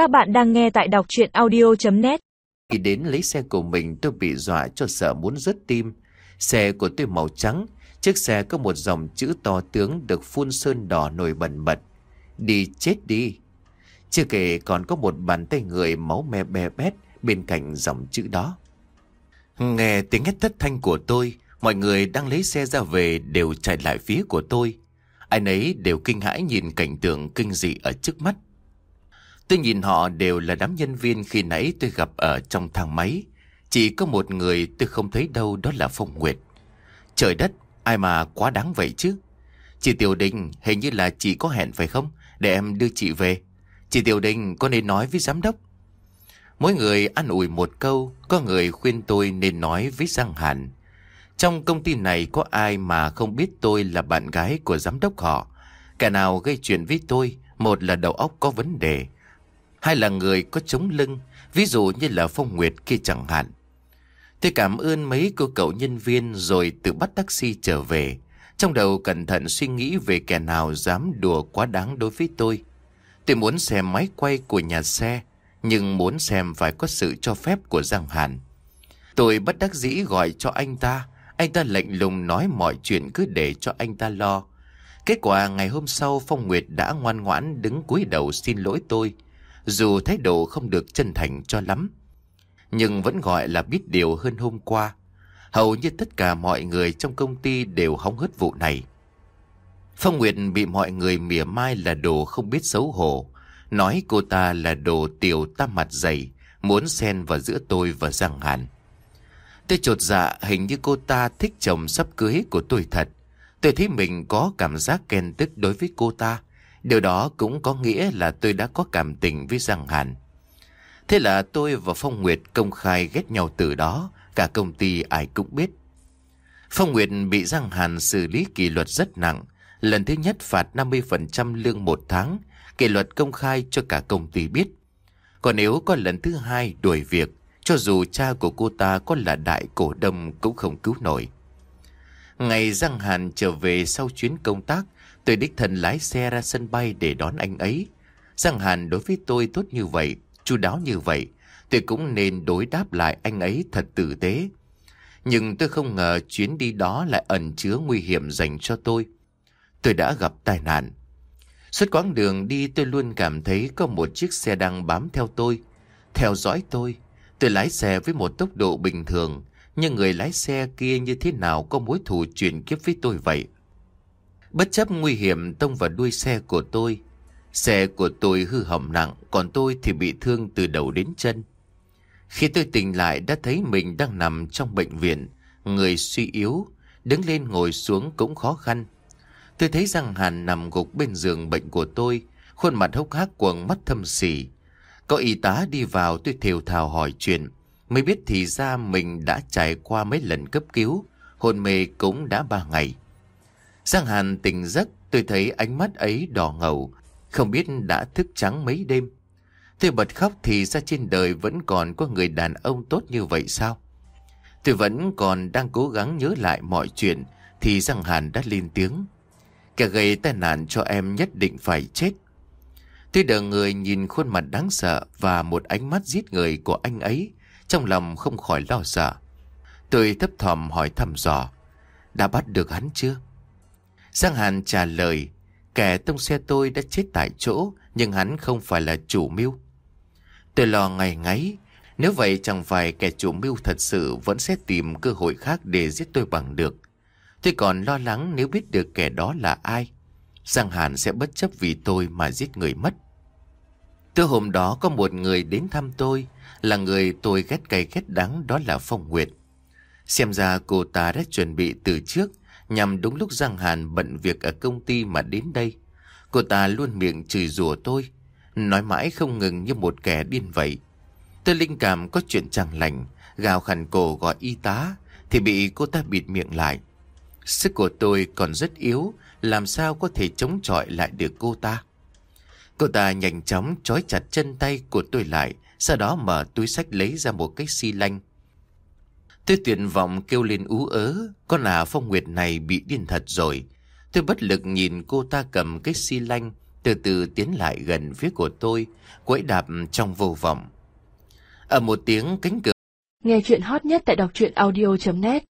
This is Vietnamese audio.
Các bạn đang nghe tại đọc chuyện audio.net Khi đến lấy xe của mình tôi bị dọa cho sợ muốn rớt tim. Xe của tôi màu trắng, chiếc xe có một dòng chữ to tướng được phun sơn đỏ nổi bẩn bật. Đi chết đi. Chưa kể còn có một bàn tay người máu me bè bét bên cạnh dòng chữ đó. Nghe tiếng hét thất thanh của tôi, mọi người đang lấy xe ra về đều chạy lại phía của tôi. Ai nấy đều kinh hãi nhìn cảnh tượng kinh dị ở trước mắt. Tôi nhìn họ đều là đám nhân viên khi nãy tôi gặp ở trong thang máy. Chỉ có một người tôi không thấy đâu đó là Phong Nguyệt. Trời đất, ai mà quá đáng vậy chứ? Chị Tiểu Đình hình như là chị có hẹn phải không? Để em đưa chị về. Chị Tiểu Đình có nên nói với giám đốc? Mỗi người ăn ủi một câu, có người khuyên tôi nên nói với Giang Hàn. Trong công ty này có ai mà không biết tôi là bạn gái của giám đốc họ. Kẻ nào gây chuyện với tôi, một là đầu óc có vấn đề, hay là người có chống lưng, ví dụ như là Phong Nguyệt kia chẳng hạn. Tôi cảm ơn mấy cô cậu nhân viên rồi tự bắt taxi trở về. Trong đầu cẩn thận suy nghĩ về kẻ nào dám đùa quá đáng đối với tôi. Tôi muốn xem máy quay của nhà xe, nhưng muốn xem phải có sự cho phép của Giang Hàn. Tôi bất đắc dĩ gọi cho anh ta, anh ta lạnh lùng nói mọi chuyện cứ để cho anh ta lo. Kết quả ngày hôm sau Phong Nguyệt đã ngoan ngoãn đứng cúi đầu xin lỗi tôi, dù thái độ không được chân thành cho lắm. Nhưng vẫn gọi là biết điều hơn hôm qua. Hầu như tất cả mọi người trong công ty đều hóng hớt vụ này. Phong Nguyệt bị mọi người mỉa mai là đồ không biết xấu hổ, nói cô ta là đồ tiểu tam mặt dày, muốn xen vào giữa tôi và Giang Hàn. Tôi trột dạ hình như cô ta thích chồng sắp cưới của tôi thật. Tôi thấy mình có cảm giác ghen tức đối với cô ta. Điều đó cũng có nghĩa là tôi đã có cảm tình với Giang Hàn. Thế là tôi và Phong Nguyệt công khai ghét nhau từ đó, cả công ty ai cũng biết. Phong Nguyệt bị Giang Hàn xử lý kỷ luật rất nặng. Lần thứ nhất phạt 50% lương một tháng, kỷ luật công khai cho cả công ty biết. Còn nếu có lần thứ hai đuổi việc, cho dù cha của cô ta có là đại cổ đông cũng không cứu nổi. Ngày Giang Hàn trở về sau chuyến công tác, tôi đích thân lái xe ra sân bay để đón anh ấy. Giang Hàn đối với tôi tốt như vậy, chu đáo như vậy, tôi cũng nên đối đáp lại anh ấy thật tử tế. Nhưng tôi không ngờ chuyến đi đó lại ẩn chứa nguy hiểm dành cho tôi. Tôi đã gặp tai nạn. Suốt quãng đường đi tôi luôn cảm thấy có một chiếc xe đang bám theo tôi, theo dõi tôi. Tôi lái xe với một tốc độ bình thường, nhưng người lái xe kia như thế nào có mối thù chuyển kiếp với tôi vậy. Bất chấp nguy hiểm tông vào đuôi xe của tôi, xe của tôi hư hỏng nặng, còn tôi thì bị thương từ đầu đến chân. Khi tôi tỉnh lại đã thấy mình đang nằm trong bệnh viện, người suy yếu, đứng lên ngồi xuống cũng khó khăn. Tôi thấy rằng Hàn nằm gục bên giường bệnh của tôi, khuôn mặt hốc hác quầng mắt thâm sỉ. Có y tá đi vào tôi thều thào hỏi chuyện, mới biết thì ra mình đã trải qua mấy lần cấp cứu, hôn mê cũng đã ba ngày. Giang Hàn tỉnh giấc, tôi thấy ánh mắt ấy đỏ ngầu, không biết đã thức trắng mấy đêm. Tôi bật khóc thì ra trên đời vẫn còn có người đàn ông tốt như vậy sao? Tôi vẫn còn đang cố gắng nhớ lại mọi chuyện thì Giang Hàn đã lên tiếng. Kẻ gây tai nạn cho em nhất định phải chết. Tôi đờ người nhìn khuôn mặt đáng sợ và một ánh mắt giết người của anh ấy, trong lòng không khỏi lo sợ. Tôi thấp thỏm hỏi thăm dò, đã bắt được hắn chưa? Giang Hàn trả lời, kẻ tông xe tôi đã chết tại chỗ, nhưng hắn không phải là chủ mưu. Tôi lo ngày ngáy, nếu vậy chẳng phải kẻ chủ mưu thật sự vẫn sẽ tìm cơ hội khác để giết tôi bằng được. Tôi còn lo lắng nếu biết được kẻ đó là ai. Giang Hàn sẽ bất chấp vì tôi mà giết người mất. Từ hôm đó có một người đến thăm tôi, là người tôi ghét cay ghét đắng đó là Phong Nguyệt. Xem ra cô ta đã chuẩn bị từ trước, nhằm đúng lúc Giang Hàn bận việc ở công ty mà đến đây. Cô ta luôn miệng chửi rủa tôi, nói mãi không ngừng như một kẻ điên vậy. Tôi linh cảm có chuyện chẳng lành, gào khàn cổ gọi y tá, thì bị cô ta bịt miệng lại. Sức của tôi còn rất yếu, làm sao có thể chống chọi lại được cô ta. Cô ta nhanh chóng trói chặt chân tay của tôi lại, sau đó mở túi sách lấy ra một cái xi lanh. Tôi tuyệt vọng kêu lên ú ớ, con à phong nguyệt này bị điên thật rồi. Tôi bất lực nhìn cô ta cầm cái xi lanh, Từ từ tiến lại gần phía của tôi Quẫy đạp trong vô vọng Ở một tiếng cánh cửa Nghe chuyện hot nhất tại đọc truyện audio.net